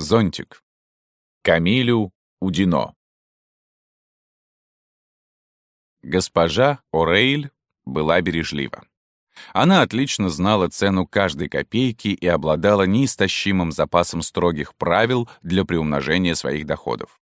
Зонтик. Камилю Удино. Госпожа О'Рейль была бережлива. Она отлично знала цену каждой копейки и обладала неистощимым запасом строгих правил для приумножения своих доходов.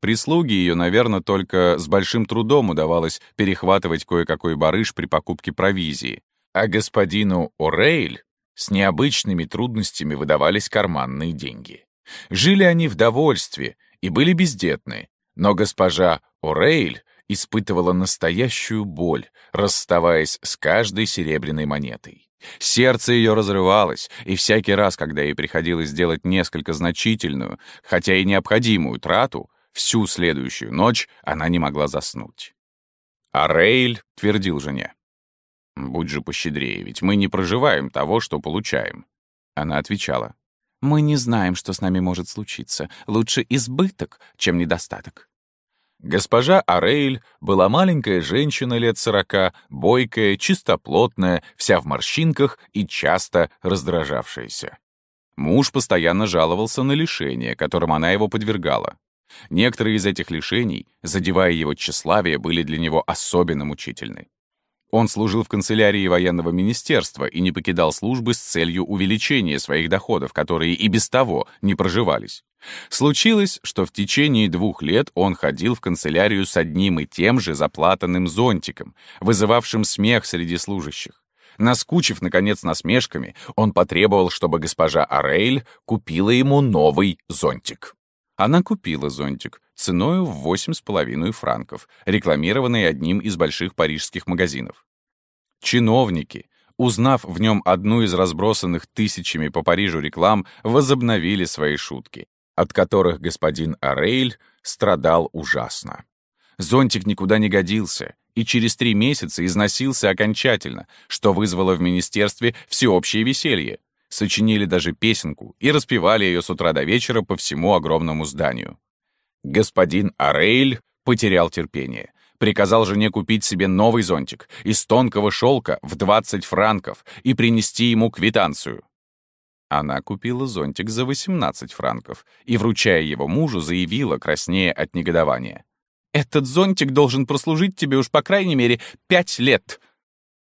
Прислуги ее, наверное, только с большим трудом удавалось перехватывать кое-какой барыш при покупке провизии, а господину О'Рейль с необычными трудностями выдавались карманные деньги. Жили они в довольстве и были бездетны, но госпожа О'Рейль испытывала настоящую боль, расставаясь с каждой серебряной монетой. Сердце ее разрывалось, и всякий раз, когда ей приходилось сделать несколько значительную, хотя и необходимую трату, всю следующую ночь она не могла заснуть. А Рейль твердил жене. «Будь же пощедрее, ведь мы не проживаем того, что получаем». Она отвечала. «Мы не знаем, что с нами может случиться. Лучше избыток, чем недостаток». Госпожа Арейль была маленькая женщина лет сорока, бойкая, чистоплотная, вся в морщинках и часто раздражавшаяся. Муж постоянно жаловался на лишения, которым она его подвергала. Некоторые из этих лишений, задевая его тщеславие, были для него особенно мучительны. Он служил в канцелярии военного министерства и не покидал службы с целью увеличения своих доходов, которые и без того не проживались. Случилось, что в течение двух лет он ходил в канцелярию с одним и тем же заплатанным зонтиком, вызывавшим смех среди служащих. Наскучив, наконец, насмешками, он потребовал, чтобы госпожа Арейль купила ему новый зонтик. Она купила зонтик ценою в восемь с половиной франков, рекламированный одним из больших парижских магазинов. Чиновники, узнав в нем одну из разбросанных тысячами по Парижу реклам, возобновили свои шутки, от которых господин Арейль страдал ужасно. Зонтик никуда не годился, и через три месяца износился окончательно, что вызвало в министерстве всеобщее веселье сочинили даже песенку и распевали ее с утра до вечера по всему огромному зданию. Господин Арейль потерял терпение. Приказал жене купить себе новый зонтик из тонкого шелка в 20 франков и принести ему квитанцию. Она купила зонтик за 18 франков и, вручая его мужу, заявила, краснея от негодования. «Этот зонтик должен прослужить тебе уж по крайней мере пять лет».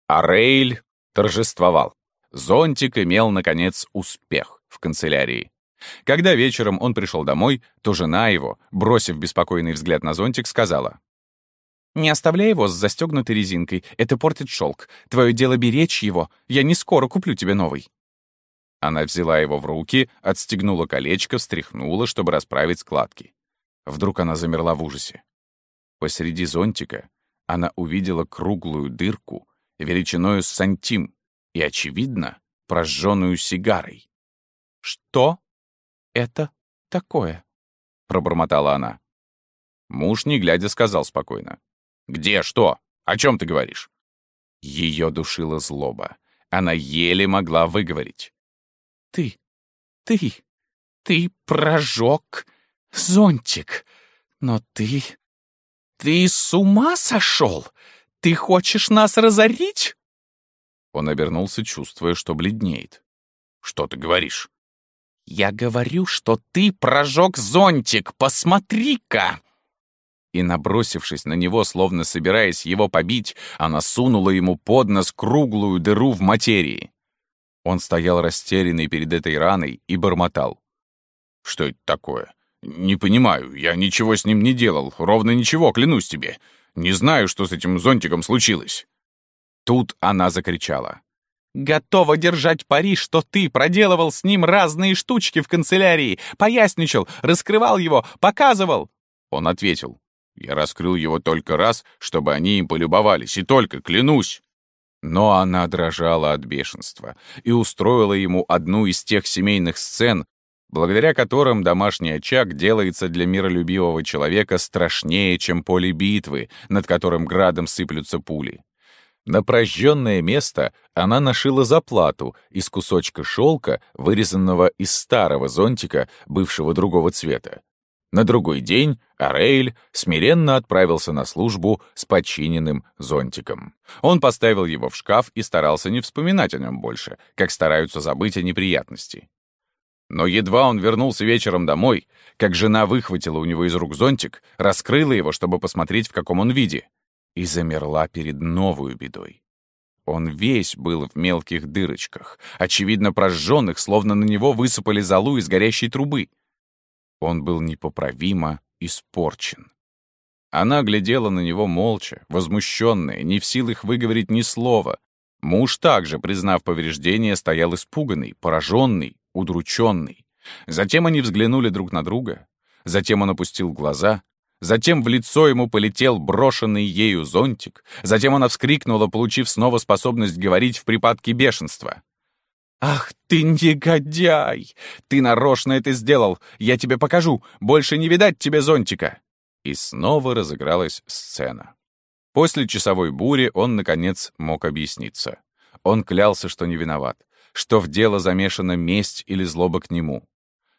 Арейль торжествовал. Зонтик имел, наконец, успех в канцелярии. Когда вечером он пришел домой, то жена его, бросив беспокойный взгляд на зонтик, сказала. «Не оставляй его с застегнутой резинкой, это портит шелк. Твое дело беречь его, я не скоро куплю тебе новый». Она взяла его в руки, отстегнула колечко, встряхнула, чтобы расправить складки. Вдруг она замерла в ужасе. Посреди зонтика она увидела круглую дырку величиною с сантим, и, очевидно, прожженную сигарой. «Что это такое?» — пробормотала она. Муж, не глядя, сказал спокойно. «Где? Что? О чем ты говоришь?» Ее душила злоба. Она еле могла выговорить. «Ты, ты, ты прожег зонтик, но ты... ты с ума сошел? Ты хочешь нас разорить?» Он обернулся, чувствуя, что бледнеет. «Что ты говоришь?» «Я говорю, что ты прожег зонтик, посмотри-ка!» И, набросившись на него, словно собираясь его побить, она сунула ему под нос круглую дыру в материи. Он стоял растерянный перед этой раной и бормотал. «Что это такое? Не понимаю, я ничего с ним не делал, ровно ничего, клянусь тебе. Не знаю, что с этим зонтиком случилось». Тут она закричала. «Готова держать пари, что ты проделывал с ним разные штучки в канцелярии, поясничал, раскрывал его, показывал!» Он ответил. «Я раскрыл его только раз, чтобы они им полюбовались, и только, клянусь!» Но она дрожала от бешенства и устроила ему одну из тех семейных сцен, благодаря которым домашний очаг делается для миролюбивого человека страшнее, чем поле битвы, над которым градом сыплются пули. На прожженное место она нашила заплату из кусочка шелка, вырезанного из старого зонтика, бывшего другого цвета. На другой день Арейль смиренно отправился на службу с починенным зонтиком. Он поставил его в шкаф и старался не вспоминать о нем больше, как стараются забыть о неприятности. Но едва он вернулся вечером домой, как жена выхватила у него из рук зонтик, раскрыла его, чтобы посмотреть, в каком он виде, и замерла перед новой бедой. Он весь был в мелких дырочках, очевидно прожженных, словно на него высыпали золу из горящей трубы. Он был непоправимо испорчен. Она глядела на него молча, возмущенная, не в силах выговорить ни слова. Муж также, признав повреждение, стоял испуганный, пораженный, удрученный. Затем они взглянули друг на друга. Затем он опустил глаза. Затем в лицо ему полетел брошенный ею зонтик. Затем она вскрикнула, получив снова способность говорить в припадке бешенства. «Ах ты негодяй! Ты нарочно это сделал! Я тебе покажу! Больше не видать тебе зонтика!» И снова разыгралась сцена. После часовой бури он, наконец, мог объясниться. Он клялся, что не виноват что в дело замешана месть или злоба к нему.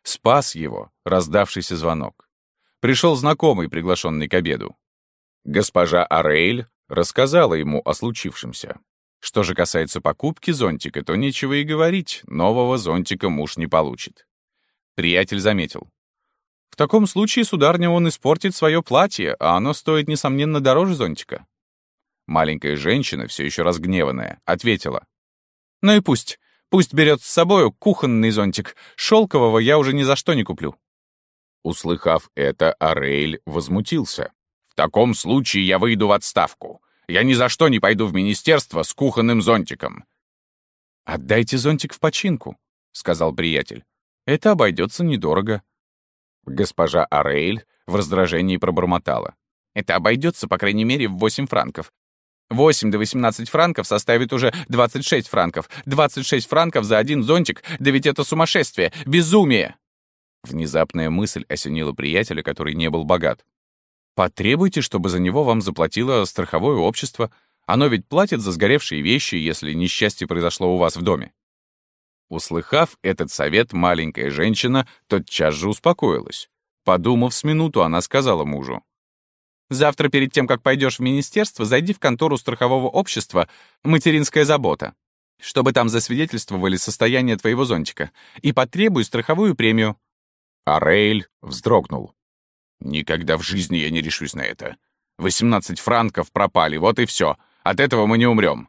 Спас его раздавшийся звонок. Пришел знакомый, приглашенный к обеду. Госпожа Арейль рассказала ему о случившемся. Что же касается покупки зонтика, то нечего и говорить, нового зонтика муж не получит. Приятель заметил. В таком случае, сударня, он испортит свое платье, а оно стоит, несомненно, дороже зонтика. Маленькая женщина, все еще разгневанная, ответила. «Ну и пусть. Пусть берет с собою кухонный зонтик. Шелкового я уже ни за что не куплю». Услыхав это, Арейль возмутился. «В таком случае я выйду в отставку. Я ни за что не пойду в министерство с кухонным зонтиком». «Отдайте зонтик в починку», — сказал приятель. «Это обойдется недорого». Госпожа Арейль в раздражении пробормотала. «Это обойдется, по крайней мере, в 8 франков. 8 до 18 франков составит уже 26 франков. 26 франков за один зонтик, да ведь это сумасшествие, безумие!» Внезапная мысль осенила приятеля, который не был богат. «Потребуйте, чтобы за него вам заплатило страховое общество. Оно ведь платит за сгоревшие вещи, если несчастье произошло у вас в доме». Услыхав этот совет, маленькая женщина тотчас же успокоилась. Подумав с минуту, она сказала мужу. Завтра перед тем, как пойдешь в министерство, зайди в контору страхового общества «Материнская забота», чтобы там засвидетельствовали состояние твоего зонтика, и потребуй страховую премию». А Рейль вздрогнул. «Никогда в жизни я не решусь на это. 18 франков пропали, вот и все. От этого мы не умрем».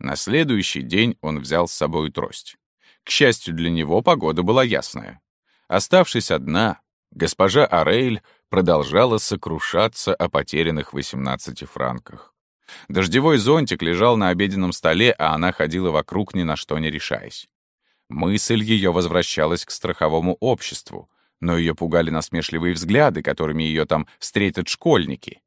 На следующий день он взял с собой трость. К счастью для него, погода была ясная. Оставшись одна, госпожа Арейль продолжала сокрушаться о потерянных 18 франках. Дождевой зонтик лежал на обеденном столе, а она ходила вокруг ни на что не решаясь. Мысль ее возвращалась к страховому обществу, но ее пугали насмешливые взгляды, которыми ее там встретят школьники.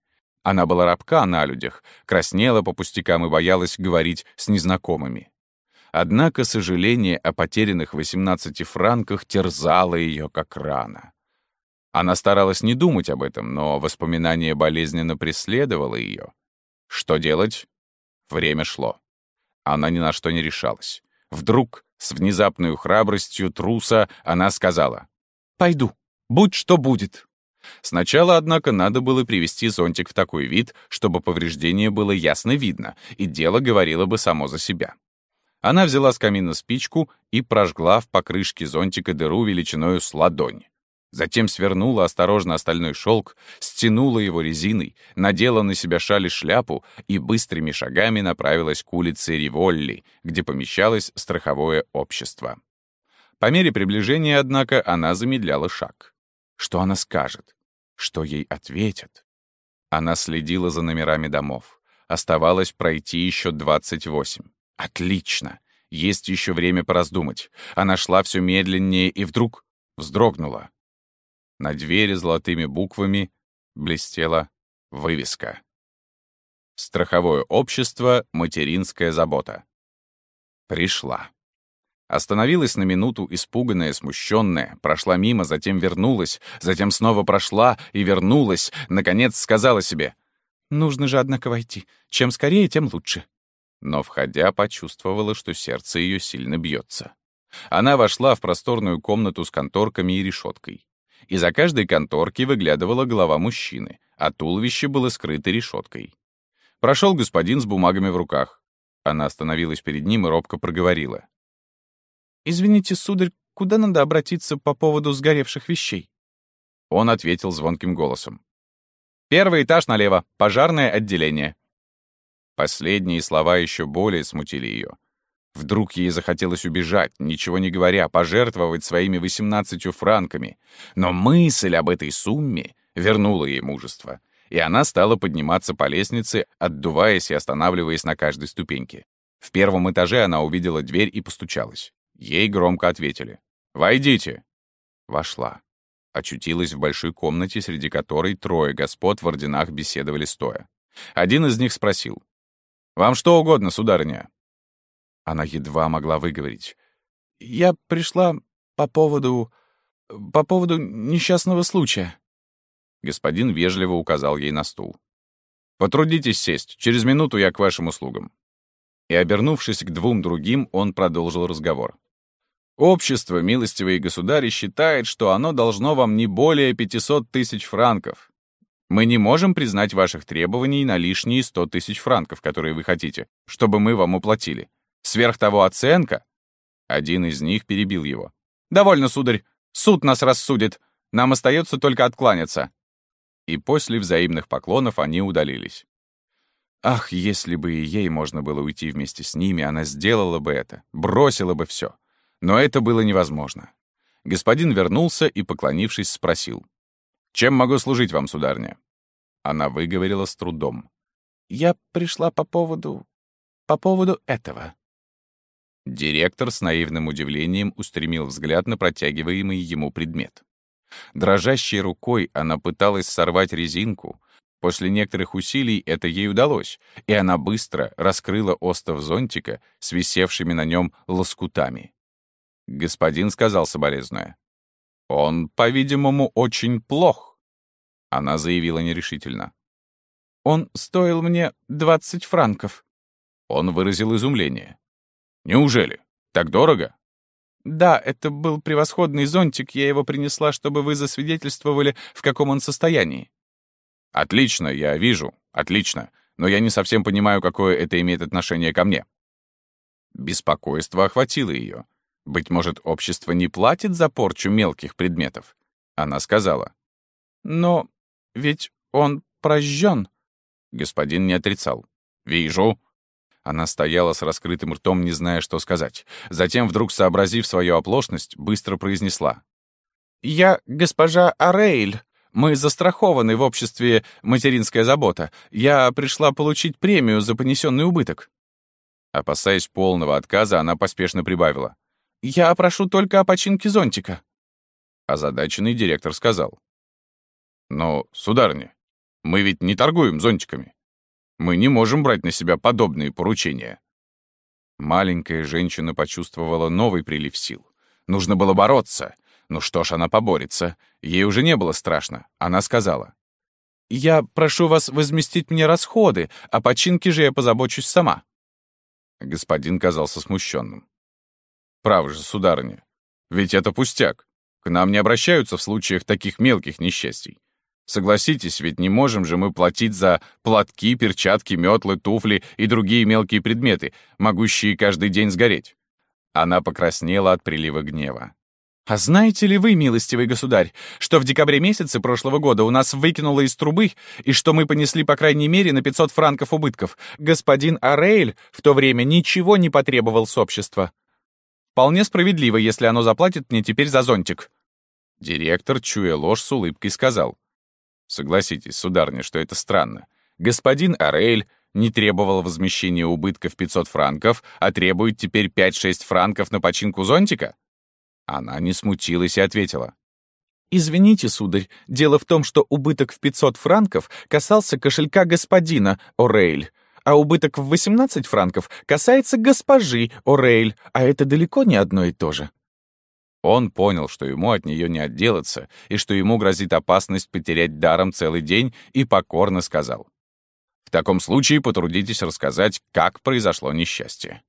Она была рабка на людях, краснела по пустякам и боялась говорить с незнакомыми. Однако сожаление о потерянных 18 франках терзало ее как рана. Она старалась не думать об этом, но воспоминание болезненно преследовало ее. Что делать? Время шло. Она ни на что не решалась. Вдруг, с внезапной храбростью труса, она сказала, «Пойду, будь что будет». Сначала, однако, надо было привести зонтик в такой вид, чтобы повреждение было ясно видно, и дело говорило бы само за себя. Она взяла с камина спичку и прожгла в покрышке зонтика дыру величиною с ладонь. Затем свернула осторожно остальной шелк, стянула его резиной, надела на себя шаль и шляпу и быстрыми шагами направилась к улице Риволли, где помещалось страховое общество. По мере приближения, однако, она замедляла шаг. Что она скажет? Что ей ответят? Она следила за номерами домов. Оставалось пройти еще 28. Отлично! Есть еще время пораздумать. Она шла все медленнее и вдруг вздрогнула. На двери золотыми буквами блестела вывеска. Страховое общество «Материнская забота». Пришла. Остановилась на минуту, испуганная, смущенная, прошла мимо, затем вернулась, затем снова прошла и вернулась, наконец сказала себе «Нужно же, однако, войти. Чем скорее, тем лучше». Но, входя, почувствовала, что сердце ее сильно бьется. Она вошла в просторную комнату с конторками и решеткой. Из-за каждой конторки выглядывала голова мужчины, а туловище было скрыто решеткой. Прошел господин с бумагами в руках. Она остановилась перед ним и робко проговорила. «Извините, сударь, куда надо обратиться по поводу сгоревших вещей?» Он ответил звонким голосом. «Первый этаж налево, пожарное отделение». Последние слова еще более смутили ее. Вдруг ей захотелось убежать, ничего не говоря, пожертвовать своими 18 франками. Но мысль об этой сумме вернула ей мужество, и она стала подниматься по лестнице, отдуваясь и останавливаясь на каждой ступеньке. В первом этаже она увидела дверь и постучалась. Ей громко ответили. «Войдите!» Вошла. Очутилась в большой комнате, среди которой трое господ в орденах беседовали стоя. Один из них спросил. «Вам что угодно, сударыня?» Она едва могла выговорить. «Я пришла по поводу... по поводу несчастного случая». Господин вежливо указал ей на стул. «Потрудитесь сесть. Через минуту я к вашим услугам». И, обернувшись к двум другим, он продолжил разговор. Общество, милостивые государи, считает, что оно должно вам не более 500 тысяч франков. Мы не можем признать ваших требований на лишние 100 тысяч франков, которые вы хотите, чтобы мы вам уплатили. Сверх того оценка...» Один из них перебил его. «Довольно, сударь. Суд нас рассудит. Нам остается только откланяться». И после взаимных поклонов они удалились. Ах, если бы и ей можно было уйти вместе с ними, она сделала бы это, бросила бы все. Но это было невозможно. Господин вернулся и, поклонившись, спросил. «Чем могу служить вам, сударня?» Она выговорила с трудом. «Я пришла по поводу... по поводу этого». Директор с наивным удивлением устремил взгляд на протягиваемый ему предмет. Дрожащей рукой она пыталась сорвать резинку. После некоторых усилий это ей удалось, и она быстро раскрыла остов зонтика с висевшими на нем лоскутами. Господин сказал соболезнуя. «Он, по-видимому, очень плох», — она заявила нерешительно. «Он стоил мне двадцать франков». Он выразил изумление. «Неужели? Так дорого?» «Да, это был превосходный зонтик, я его принесла, чтобы вы засвидетельствовали, в каком он состоянии». «Отлично, я вижу, отлично, но я не совсем понимаю, какое это имеет отношение ко мне». Беспокойство охватило ее. Быть может, общество не платит за порчу мелких предметов? Она сказала. Но ведь он прожжен. Господин не отрицал. Вижу. Она стояла с раскрытым ртом, не зная, что сказать. Затем, вдруг сообразив свою оплошность, быстро произнесла. «Я госпожа Арейль. Мы застрахованы в обществе «Материнская забота». Я пришла получить премию за понесенный убыток». Опасаясь полного отказа, она поспешно прибавила. Я прошу только о починке зонтика». Озадаченный директор сказал. «Но, сударыня, мы ведь не торгуем зонтиками. Мы не можем брать на себя подобные поручения». Маленькая женщина почувствовала новый прилив сил. Нужно было бороться. Ну что ж, она поборется. Ей уже не было страшно. Она сказала. «Я прошу вас возместить мне расходы, а починке же я позабочусь сама». Господин казался смущенным. Право же, сударыня. Ведь это пустяк. К нам не обращаются в случаях таких мелких несчастий. Согласитесь, ведь не можем же мы платить за платки, перчатки, метлы, туфли и другие мелкие предметы, могущие каждый день сгореть. Она покраснела от прилива гнева. «А знаете ли вы, милостивый государь, что в декабре месяце прошлого года у нас выкинуло из трубы, и что мы понесли по крайней мере на 500 франков убытков? Господин Арейль в то время ничего не потребовал с общества. Вполне справедливо, если оно заплатит мне теперь за зонтик». Директор, чуя ложь, с улыбкой сказал. «Согласитесь, сударня, что это странно. Господин Арель не требовал возмещения убытков 500 франков, а требует теперь 5-6 франков на починку зонтика?» Она не смутилась и ответила. «Извините, сударь, дело в том, что убыток в 500 франков касался кошелька господина О'Рейль а убыток в 18 франков касается госпожи О'Рейль, а это далеко не одно и то же. Он понял, что ему от нее не отделаться, и что ему грозит опасность потерять даром целый день, и покорно сказал. «В таком случае потрудитесь рассказать, как произошло несчастье».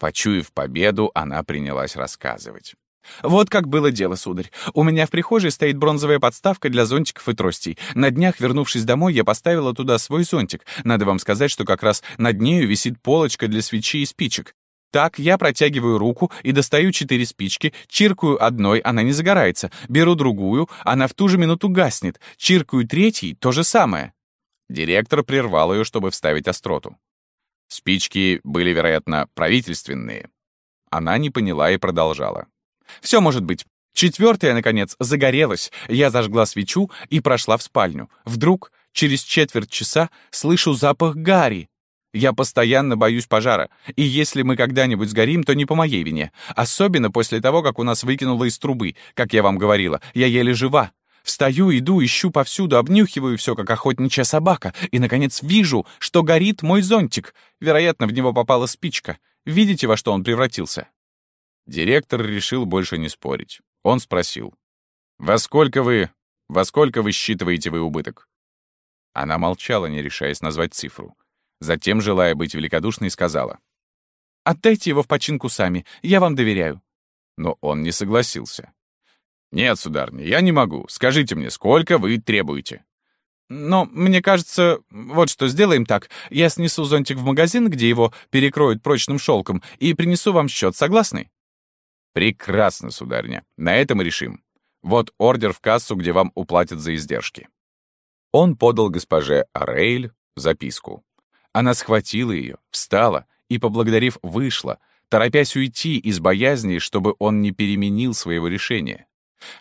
Почуяв победу, она принялась рассказывать. Вот как было дело, сударь. У меня в прихожей стоит бронзовая подставка для зонтиков и тростей. На днях, вернувшись домой, я поставила туда свой зонтик. Надо вам сказать, что как раз над нею висит полочка для свечей и спичек. Так, я протягиваю руку и достаю четыре спички, чиркаю одной, она не загорается, беру другую, она в ту же минуту гаснет, чиркаю третьей, то же самое. Директор прервал ее, чтобы вставить остроту. Спички были, вероятно, правительственные. Она не поняла и продолжала. «Все может быть. Четвертая, наконец, загорелась. Я зажгла свечу и прошла в спальню. Вдруг, через четверть часа, слышу запах гари. Я постоянно боюсь пожара, и если мы когда-нибудь сгорим, то не по моей вине. Особенно после того, как у нас выкинуло из трубы. Как я вам говорила, я еле жива. Встаю, иду, ищу повсюду, обнюхиваю все, как охотничья собака, и, наконец, вижу, что горит мой зонтик. Вероятно, в него попала спичка. Видите, во что он превратился?» Директор решил больше не спорить. Он спросил. «Во сколько вы... Во сколько вы считываете вы убыток?» Она молчала, не решаясь назвать цифру. Затем, желая быть великодушной, сказала. «Отдайте его в починку сами, я вам доверяю». Но он не согласился. «Нет, сударыня, я не могу. Скажите мне, сколько вы требуете?» «Но мне кажется, вот что, сделаем так. Я снесу зонтик в магазин, где его перекроют прочным шелком, и принесу вам счет. Согласны?» «Прекрасно, сударыня. На этом и решим. Вот ордер в кассу, где вам уплатят за издержки». Он подал госпоже Арейль записку. Она схватила ее, встала и, поблагодарив, вышла, торопясь уйти из боязни, чтобы он не переменил своего решения.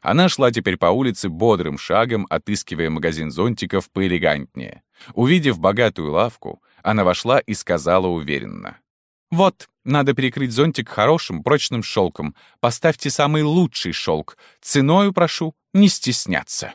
Она шла теперь по улице бодрым шагом, отыскивая магазин зонтиков поэлегантнее. Увидев богатую лавку, она вошла и сказала уверенно. «Вот, надо перекрыть зонтик хорошим, прочным шелком. Поставьте самый лучший шелк. Ценою прошу не стесняться».